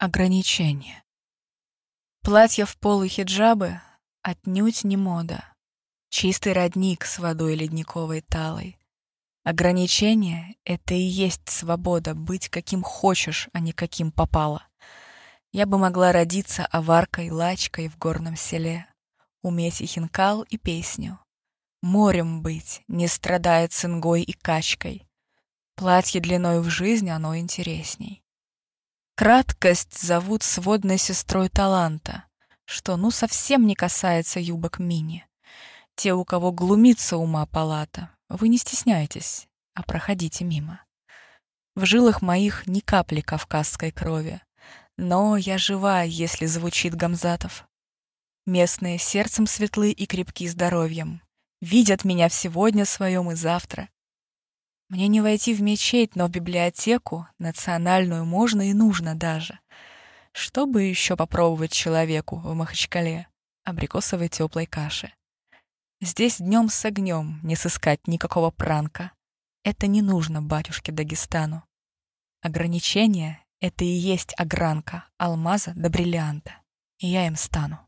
Ограничения. Платья в пол и хиджабы отнюдь не мода. Чистый родник с водой ледниковой талой. Ограничения — это и есть свобода быть каким хочешь, а не каким попало. Я бы могла родиться аваркой, лачкой в горном селе, уметь и хинкал, и песню. Морем быть, не страдая цингой и качкой. Платье длиной в жизнь, оно интересней. Краткость зовут сводной сестрой таланта, что ну совсем не касается юбок мини. Те, у кого глумится ума палата, вы не стесняйтесь, а проходите мимо. В жилах моих ни капли кавказской крови, но я жива, если звучит Гамзатов. Местные сердцем светлы и крепки здоровьем, видят меня сегодня своем и завтра, мне не войти в мечеть, но в библиотеку, национальную, можно и нужно даже. Что бы еще попробовать человеку в Махачкале? Абрикосовой теплой каши. Здесь днем с огнем не сыскать никакого пранка. Это не нужно батюшке Дагестану. Ограничение — это и есть огранка алмаза до бриллианта. И я им стану.